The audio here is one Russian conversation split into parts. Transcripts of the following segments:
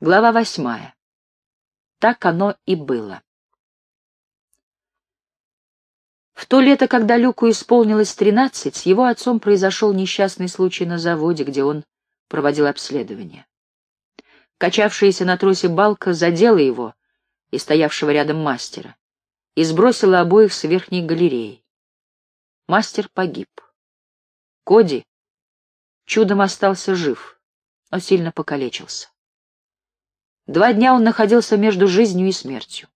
Глава восьмая. Так оно и было. В то лето, когда Люку исполнилось тринадцать, с его отцом произошел несчастный случай на заводе, где он проводил обследование. Качавшаяся на тросе балка задела его и стоявшего рядом мастера и сбросила обоих с верхней галереи. Мастер погиб. Коди чудом остался жив, но сильно покалечился. Два дня он находился между жизнью и смертью.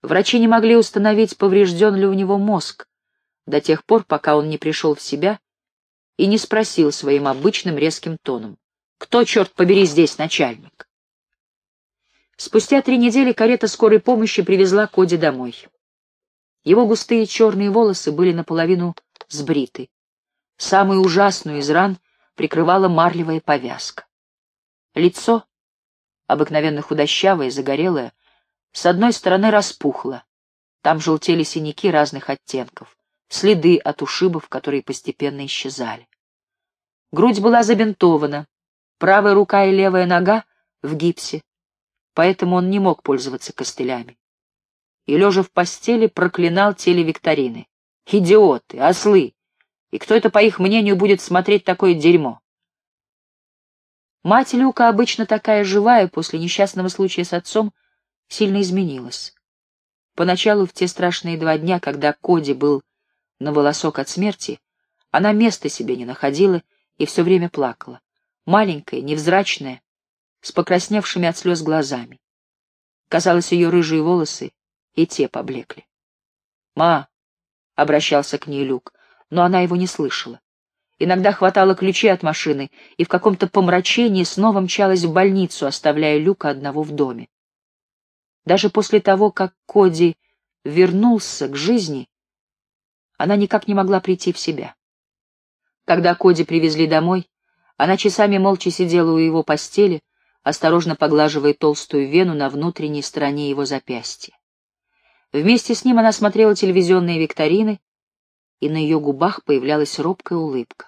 Врачи не могли установить, поврежден ли у него мозг, до тех пор, пока он не пришел в себя и не спросил своим обычным резким тоном, «Кто, черт побери, здесь начальник?» Спустя три недели карета скорой помощи привезла Коди домой. Его густые черные волосы были наполовину сбриты. Самую ужасную из ран прикрывала марлевая повязка. Лицо обыкновенно худощавая, загорелая, с одной стороны распухла. Там желтели синяки разных оттенков, следы от ушибов, которые постепенно исчезали. Грудь была забинтована, правая рука и левая нога в гипсе, поэтому он не мог пользоваться костылями. И, лежа в постели, проклинал телевикторины. Идиоты, ослы! И кто это, по их мнению, будет смотреть такое дерьмо? Мать Люка, обычно такая живая, после несчастного случая с отцом, сильно изменилась. Поначалу, в те страшные два дня, когда Коди был на волосок от смерти, она места себе не находила и все время плакала. Маленькая, невзрачная, с покрасневшими от слез глазами. Казалось, ее рыжие волосы и те поблекли. «Ма!» — обращался к ней Люк, но она его не слышала. Иногда хватало ключи от машины и в каком-то помрачении снова мчалась в больницу, оставляя Люка одного в доме. Даже после того, как Коди вернулся к жизни, она никак не могла прийти в себя. Когда Коди привезли домой, она часами молча сидела у его постели, осторожно поглаживая толстую вену на внутренней стороне его запястья. Вместе с ним она смотрела телевизионные викторины, и на ее губах появлялась робкая улыбка.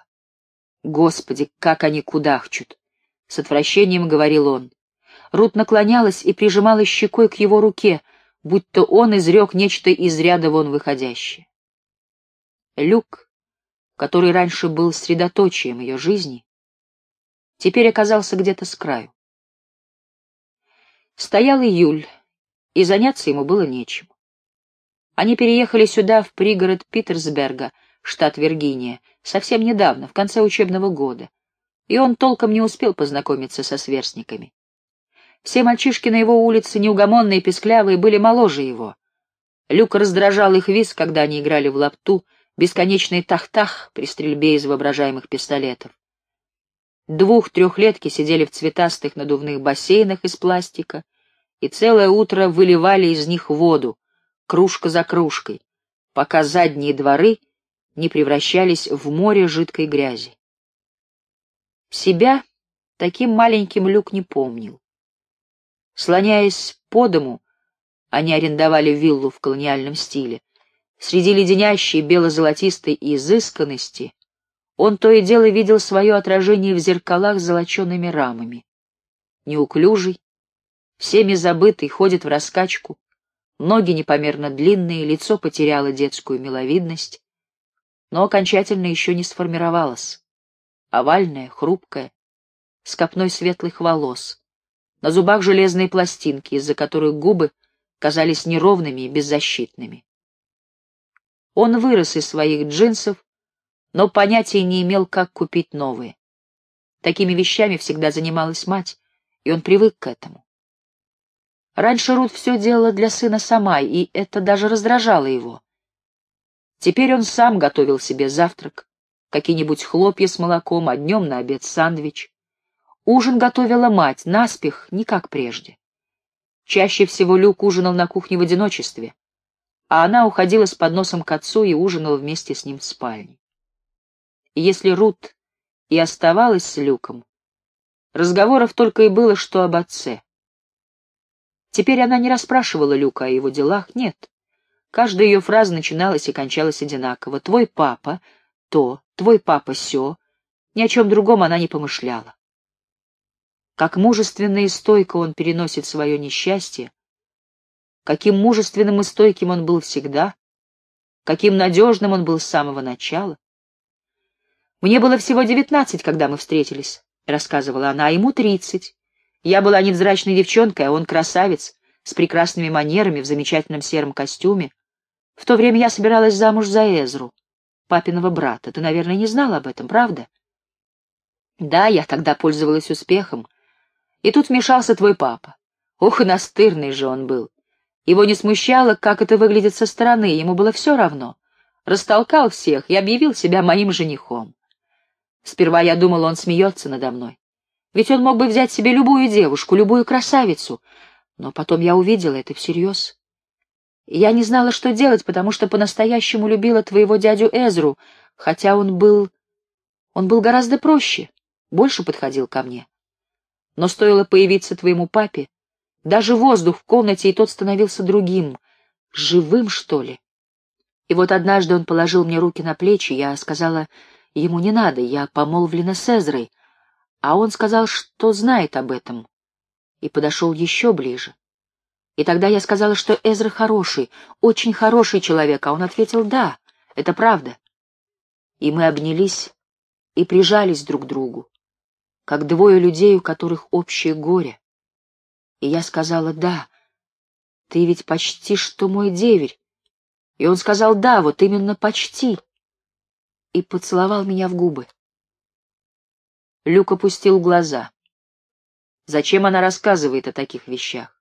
«Господи, как они кудахчут!» — с отвращением говорил он. Рут наклонялась и прижимала щекой к его руке, будто он изрек нечто из ряда вон выходящее. Люк, который раньше был средоточием ее жизни, теперь оказался где-то с краю. Стоял июль, и заняться ему было нечем. Они переехали сюда, в пригород Питерсберга, штат Виргиния, совсем недавно, в конце учебного года, и он толком не успел познакомиться со сверстниками. Все мальчишки на его улице, неугомонные песклявые, были моложе его. Люк раздражал их виз, когда они играли в лапту, бесконечный тах-тах при стрельбе из воображаемых пистолетов. Двух-трехлетки сидели в цветастых надувных бассейнах из пластика и целое утро выливали из них воду, кружка за кружкой, пока задние дворы не превращались в море жидкой грязи. Себя таким маленьким Люк не помнил. Слоняясь по дому, они арендовали виллу в колониальном стиле, среди леденящей бело-золотистой изысканности он то и дело видел свое отражение в зеркалах с золочеными рамами. Неуклюжий, всеми забытый, ходит в раскачку, ноги непомерно длинные, лицо потеряло детскую миловидность, но окончательно еще не сформировалось. Овальное, хрупкое, с копной светлых волос, на зубах железные пластинки, из-за которых губы казались неровными и беззащитными. Он вырос из своих джинсов, но понятия не имел, как купить новые. Такими вещами всегда занималась мать, и он привык к этому. Раньше Рут все делала для сына сама, и это даже раздражало его. Теперь он сам готовил себе завтрак, какие-нибудь хлопья с молоком, а днем на обед сандвич. Ужин готовила мать, наспех, не как прежде. Чаще всего Люк ужинал на кухне в одиночестве, а она уходила с подносом к отцу и ужинала вместе с ним в спальне. Если Рут и оставалась с Люком, разговоров только и было, что об отце. Теперь она не расспрашивала Люка о его делах, нет. Каждая ее фраза начиналась и кончалась одинаково. «Твой папа — то, твой папа — сё». Ни о чем другом она не помышляла. как мужественно и стойко он переносит свое несчастье, каким мужественным и стойким он был всегда, каким надежным он был с самого начала. «Мне было всего девятнадцать, когда мы встретились», — рассказывала она, — «а ему тридцать. Я была невзрачной девчонкой, а он красавец, с прекрасными манерами, в замечательном сером костюме. В то время я собиралась замуж за Эзру, папиного брата. Ты, наверное, не знала об этом, правда?» «Да, я тогда пользовалась успехом. И тут вмешался твой папа. Ох, и настырный же он был. Его не смущало, как это выглядит со стороны, ему было все равно. Растолкал всех и объявил себя моим женихом. Сперва я думал, он смеется надо мной. Ведь он мог бы взять себе любую девушку, любую красавицу. Но потом я увидела это всерьез. Я не знала, что делать, потому что по-настоящему любила твоего дядю Эзру, хотя он был... Он был гораздо проще, больше подходил ко мне. Но стоило появиться твоему папе, даже воздух в комнате и тот становился другим, живым, что ли. И вот однажды он положил мне руки на плечи, я сказала, ему не надо, я помолвлена с Эзрой, а он сказал, что знает об этом, и подошел еще ближе. И тогда я сказала, что Эзра хороший, очень хороший человек, а он ответил «да, это правда». И мы обнялись и прижались друг к другу, как двое людей, у которых общее горе. И я сказала «да, ты ведь почти что мой деверь». И он сказал «да, вот именно почти» и поцеловал меня в губы. Люк опустил глаза. Зачем она рассказывает о таких вещах?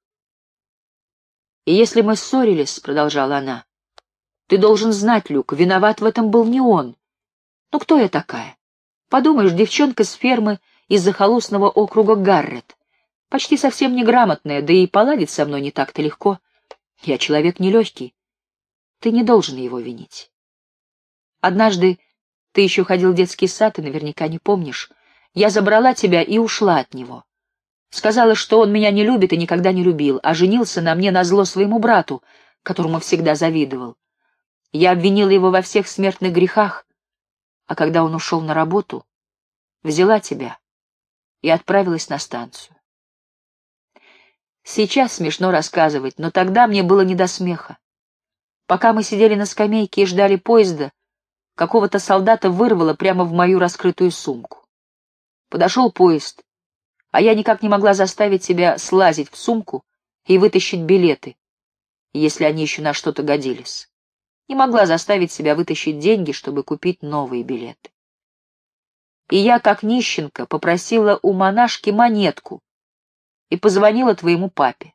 «И если мы ссорились, — продолжала она, — ты должен знать, Люк, виноват в этом был не он. Ну кто я такая? Подумаешь, девчонка с фермы из захолустного округа Гаррет. Почти совсем неграмотная, да и поладить со мной не так-то легко. Я человек нелегкий. Ты не должен его винить. Однажды ты еще ходил в детский сад и наверняка не помнишь. Я забрала тебя и ушла от него. Сказала, что он меня не любит и никогда не любил, а женился на мне назло своему брату, которому всегда завидовал. Я обвинила его во всех смертных грехах, а когда он ушел на работу, взяла тебя и отправилась на станцию. Сейчас смешно рассказывать, но тогда мне было не до смеха. Пока мы сидели на скамейке и ждали поезда, какого-то солдата вырвало прямо в мою раскрытую сумку. Подошел поезд, а я никак не могла заставить себя слазить в сумку и вытащить билеты, если они еще на что-то годились. Не могла заставить себя вытащить деньги, чтобы купить новые билеты. И я, как нищенка, попросила у монашки монетку и позвонила твоему папе.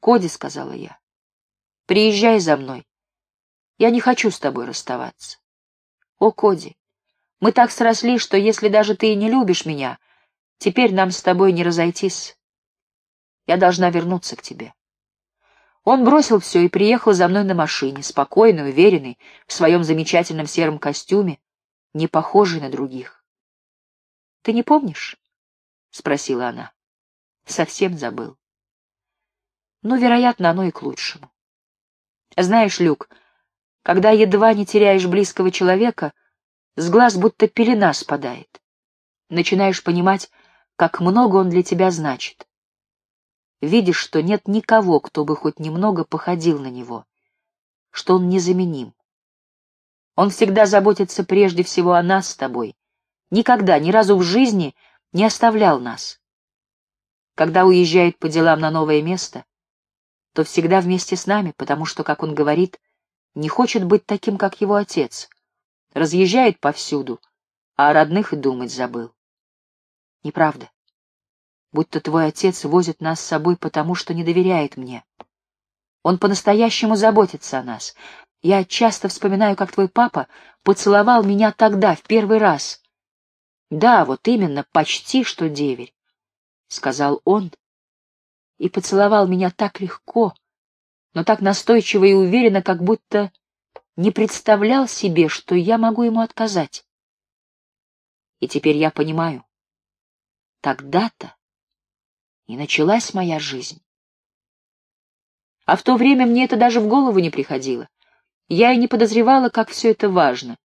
«Коди», — сказала я, — «приезжай за мной. Я не хочу с тобой расставаться». О, Коди, мы так сросли, что если даже ты и не любишь меня, теперь нам с тобой не разойтись. Я должна вернуться к тебе. Он бросил все и приехал за мной на машине, спокойный, уверенный, в своем замечательном сером костюме, не похожий на других. — Ты не помнишь? — спросила она. — Совсем забыл. Ну, вероятно, оно и к лучшему. Знаешь, Люк, когда едва не теряешь близкого человека, с глаз будто пелена спадает. Начинаешь понимать, как много он для тебя значит. Видишь, что нет никого, кто бы хоть немного походил на него, что он незаменим. Он всегда заботится прежде всего о нас с тобой, никогда, ни разу в жизни не оставлял нас. Когда уезжает по делам на новое место, то всегда вместе с нами, потому что, как он говорит, не хочет быть таким, как его отец. Разъезжает повсюду, а о родных и думать забыл. Неправда. Будто твой отец возит нас с собой потому, что не доверяет мне. Он по-настоящему заботится о нас. Я часто вспоминаю, как твой папа поцеловал меня тогда, в первый раз. Да, вот именно, почти что деверь, — сказал он, и поцеловал меня так легко, но так настойчиво и уверенно, как будто не представлял себе, что я могу ему отказать. И теперь я понимаю, тогда-то и началась моя жизнь. А в то время мне это даже в голову не приходило. Я и не подозревала, как все это важно.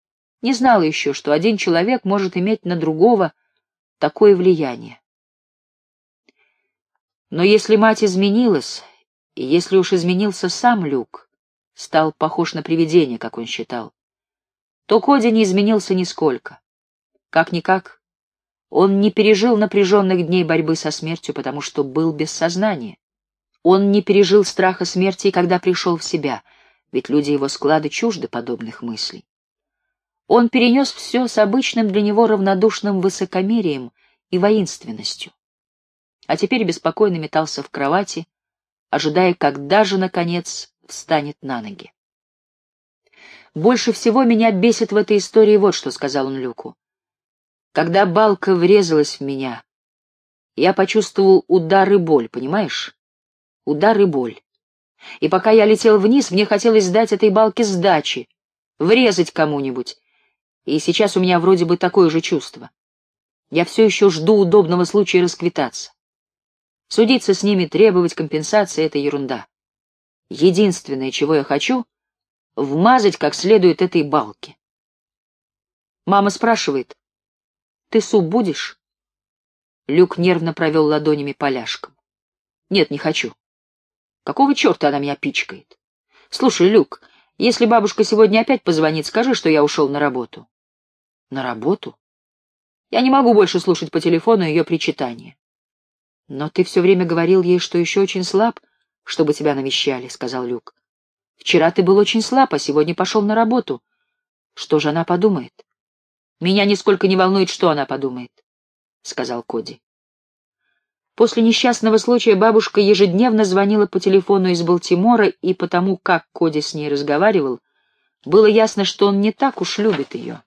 Не знала еще, что один человек может иметь на другого такое влияние. Но если мать изменилась, и если уж изменился сам Люк, стал похож на привидение, как он считал, то Коди не изменился нисколько. Как-никак, он не пережил напряженных дней борьбы со смертью, потому что был без сознания. Он не пережил страха смерти, когда пришел в себя, ведь люди его склады чужды подобных мыслей. Он перенес все с обычным для него равнодушным высокомерием и воинственностью а теперь беспокойно метался в кровати, ожидая, когда же, наконец, встанет на ноги. «Больше всего меня бесит в этой истории вот что», — сказал он Люку. «Когда балка врезалась в меня, я почувствовал удар и боль, понимаешь? Удар и боль. И пока я летел вниз, мне хотелось дать этой балке сдачи, врезать кому-нибудь. И сейчас у меня вроде бы такое же чувство. Я все еще жду удобного случая расквитаться. Судиться с ними, требовать компенсации — это ерунда. Единственное, чего я хочу — вмазать как следует этой балке. Мама спрашивает, «Ты суп будешь?» Люк нервно провел ладонями по ляжкам. «Нет, не хочу. Какого черта она меня пичкает? Слушай, Люк, если бабушка сегодня опять позвонит, скажи, что я ушел на работу». «На работу?» Я не могу больше слушать по телефону ее причитания. «Но ты все время говорил ей, что еще очень слаб, чтобы тебя навещали», — сказал Люк. «Вчера ты был очень слаб, а сегодня пошел на работу. Что же она подумает?» «Меня нисколько не волнует, что она подумает», — сказал Коди. После несчастного случая бабушка ежедневно звонила по телефону из Балтимора, и потому, как Коди с ней разговаривал, было ясно, что он не так уж любит ее.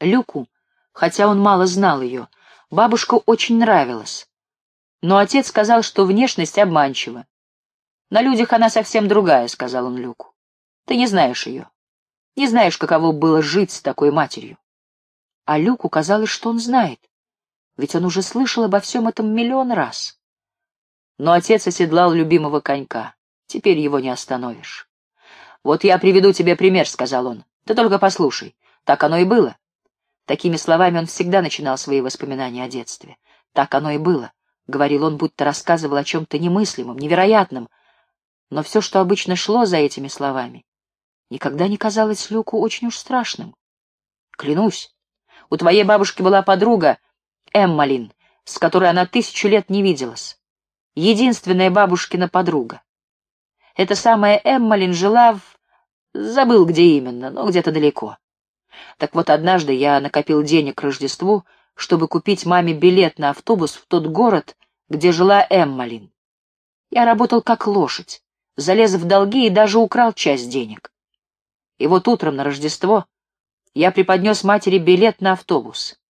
Люку, хотя он мало знал ее, бабушка очень нравилась. Но отец сказал, что внешность обманчива. «На людях она совсем другая», — сказал он Люку. «Ты не знаешь ее. Не знаешь, каково было жить с такой матерью». А Люку казалось, что он знает, ведь он уже слышал обо всем этом миллион раз. Но отец оседлал любимого конька. Теперь его не остановишь. «Вот я приведу тебе пример», — сказал он. «Ты только послушай. Так оно и было». Такими словами он всегда начинал свои воспоминания о детстве. Так оно и было. — говорил он, будто рассказывал о чем-то немыслимом, невероятном, но все, что обычно шло за этими словами, никогда не казалось Люку очень уж страшным. Клянусь, у твоей бабушки была подруга Эммалин, с которой она тысячу лет не виделась. Единственная бабушкина подруга. Эта самая Эммалин жила в... Забыл, где именно, но где-то далеко. Так вот, однажды я накопил денег к Рождеству, чтобы купить маме билет на автобус в тот город, где жила Эммалин. Я работал как лошадь, залез в долги и даже украл часть денег. И вот утром на Рождество я преподнес матери билет на автобус.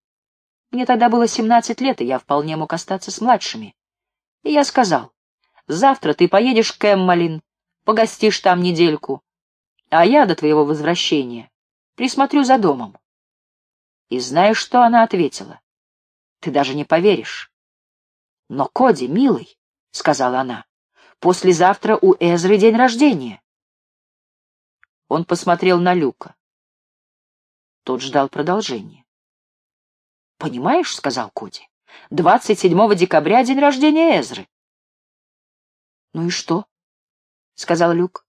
Мне тогда было семнадцать лет, и я вполне мог остаться с младшими. И я сказал, завтра ты поедешь к Эммалин, погостишь там недельку, а я до твоего возвращения присмотрю за домом. И знаешь, что она ответила? Ты даже не поверишь. Но, Коди, милый, — сказала она, — послезавтра у Эзры день рождения. Он посмотрел на Люка. Тот ждал продолжения. «Понимаешь, — сказал Коди, — 27 декабря день рождения Эзры». «Ну и что?» — сказал Люк.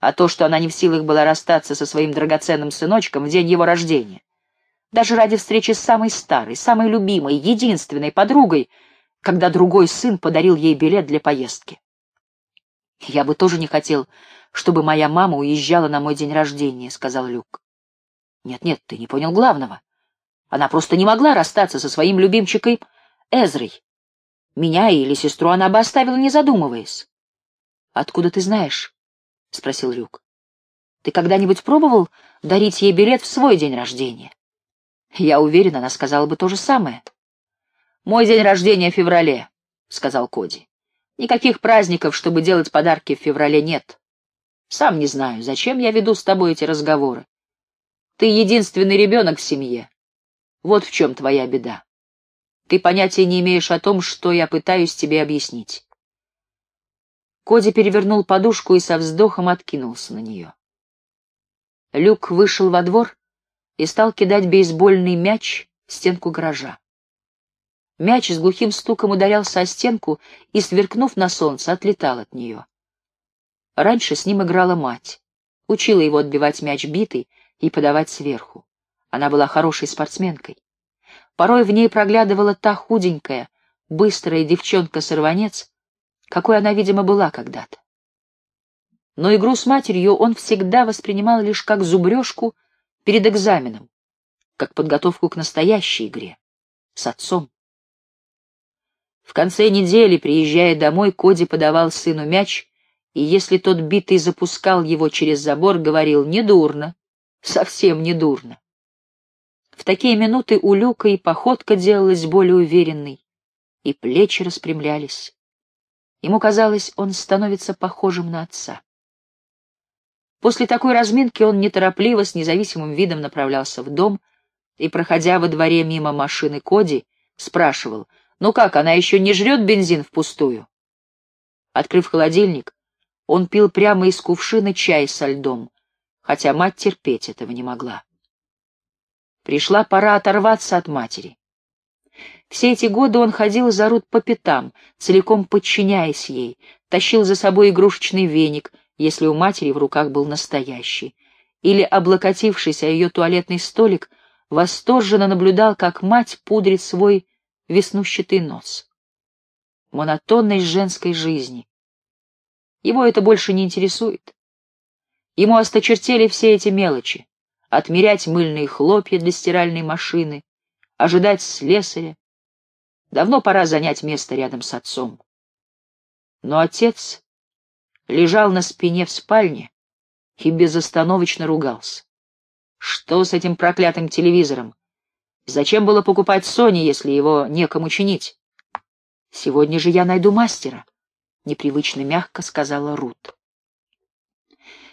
«А то, что она не в силах была расстаться со своим драгоценным сыночком в день его рождения даже ради встречи с самой старой, самой любимой, единственной подругой, когда другой сын подарил ей билет для поездки. «Я бы тоже не хотел, чтобы моя мама уезжала на мой день рождения», — сказал Люк. «Нет-нет, ты не понял главного. Она просто не могла расстаться со своим любимчиком Эзрой. Меня или сестру она бы оставила, не задумываясь». «Откуда ты знаешь?» — спросил Люк. «Ты когда-нибудь пробовал дарить ей билет в свой день рождения?» Я уверен, она сказала бы то же самое. «Мой день рождения в феврале», — сказал Коди. «Никаких праздников, чтобы делать подарки в феврале, нет. Сам не знаю, зачем я веду с тобой эти разговоры. Ты единственный ребенок в семье. Вот в чем твоя беда. Ты понятия не имеешь о том, что я пытаюсь тебе объяснить». Коди перевернул подушку и со вздохом откинулся на нее. Люк вышел во двор и стал кидать бейсбольный мяч в стенку гаража. Мяч с глухим стуком ударялся о стенку и, сверкнув на солнце, отлетал от нее. Раньше с ним играла мать, учила его отбивать мяч битой и подавать сверху. Она была хорошей спортсменкой. Порой в ней проглядывала та худенькая, быстрая девчонка-сорванец, какой она, видимо, была когда-то. Но игру с матерью он всегда воспринимал лишь как зубрежку перед экзаменом, как подготовку к настоящей игре с отцом. В конце недели, приезжая домой, Коди подавал сыну мяч, и если тот битый запускал его через забор, говорил «недурно, совсем недурно». В такие минуты у Люка и походка делалась более уверенной, и плечи распрямлялись. Ему казалось, он становится похожим на отца. После такой разминки он неторопливо, с независимым видом направлялся в дом и, проходя во дворе мимо машины Коди, спрашивал, «Ну как, она еще не жрет бензин впустую?» Открыв холодильник, он пил прямо из кувшина чай со льдом, хотя мать терпеть этого не могла. Пришла пора оторваться от матери. Все эти годы он ходил за Рут по пятам, целиком подчиняясь ей, тащил за собой игрушечный веник — если у матери в руках был настоящий, или, облокотившись о ее туалетный столик, восторженно наблюдал, как мать пудрит свой веснущатый нос. Монотонность женской жизни. Его это больше не интересует. Ему осточертели все эти мелочи. Отмерять мыльные хлопья для стиральной машины, ожидать слесаря. Давно пора занять место рядом с отцом. Но отец лежал на спине в спальне и безостановочно ругался. Что с этим проклятым телевизором? Зачем было покупать Сони, если его некому чинить? Сегодня же я найду мастера, — непривычно мягко сказала Рут.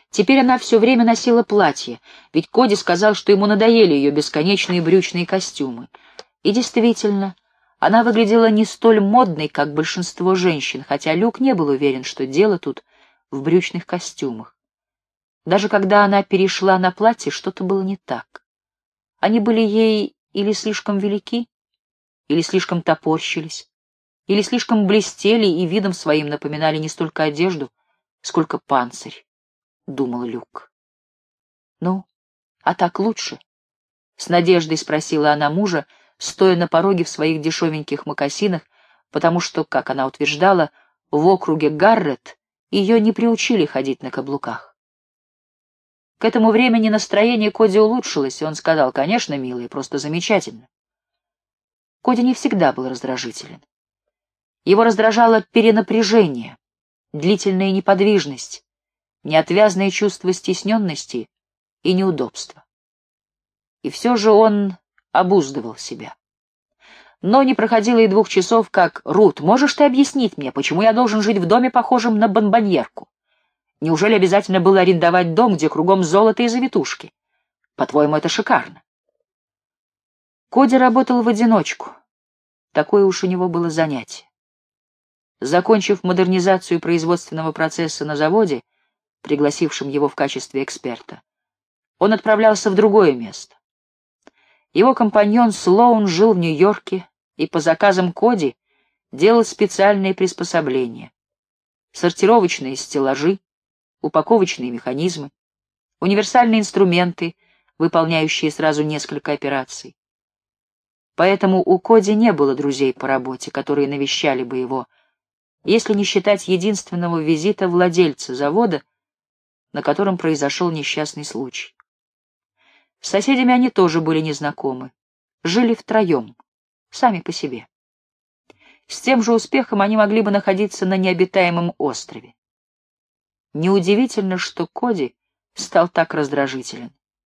Теперь она все время носила платье, ведь Коди сказал, что ему надоели ее бесконечные брючные костюмы. И действительно, она выглядела не столь модной, как большинство женщин, хотя Люк не был уверен, что дело тут в брючных костюмах. Даже когда она перешла на платье, что-то было не так. Они были ей или слишком велики, или слишком топорщились, или слишком блестели и видом своим напоминали не столько одежду, сколько панцирь, — думал Люк. «Ну, а так лучше?» — с надеждой спросила она мужа, стоя на пороге в своих дешевеньких мокасинах, потому что, как она утверждала, в округе Гаррет ее не приучили ходить на каблуках. К этому времени настроение Коди улучшилось, и он сказал, «Конечно, милый, просто замечательно». Коди не всегда был раздражителен. Его раздражало перенапряжение, длительная неподвижность, неотвязное чувство стесненности и неудобства. И все же он обуздывал себя. Но не проходило и двух часов, как «Рут, можешь ты объяснить мне, почему я должен жить в доме, похожем на бомбоньерку? Неужели обязательно было арендовать дом, где кругом золото и завитушки? По-твоему, это шикарно?» Коди работал в одиночку. Такое уж у него было занятие. Закончив модернизацию производственного процесса на заводе, пригласившем его в качестве эксперта, он отправлялся в другое место. Его компаньон Слоун жил в Нью-Йорке, и по заказам Коди делал специальные приспособления. Сортировочные стеллажи, упаковочные механизмы, универсальные инструменты, выполняющие сразу несколько операций. Поэтому у Коди не было друзей по работе, которые навещали бы его, если не считать единственного визита владельца завода, на котором произошел несчастный случай. С соседями они тоже были незнакомы, жили втроем сами по себе. С тем же успехом они могли бы находиться на необитаемом острове. Неудивительно, что Коди стал так раздражителен.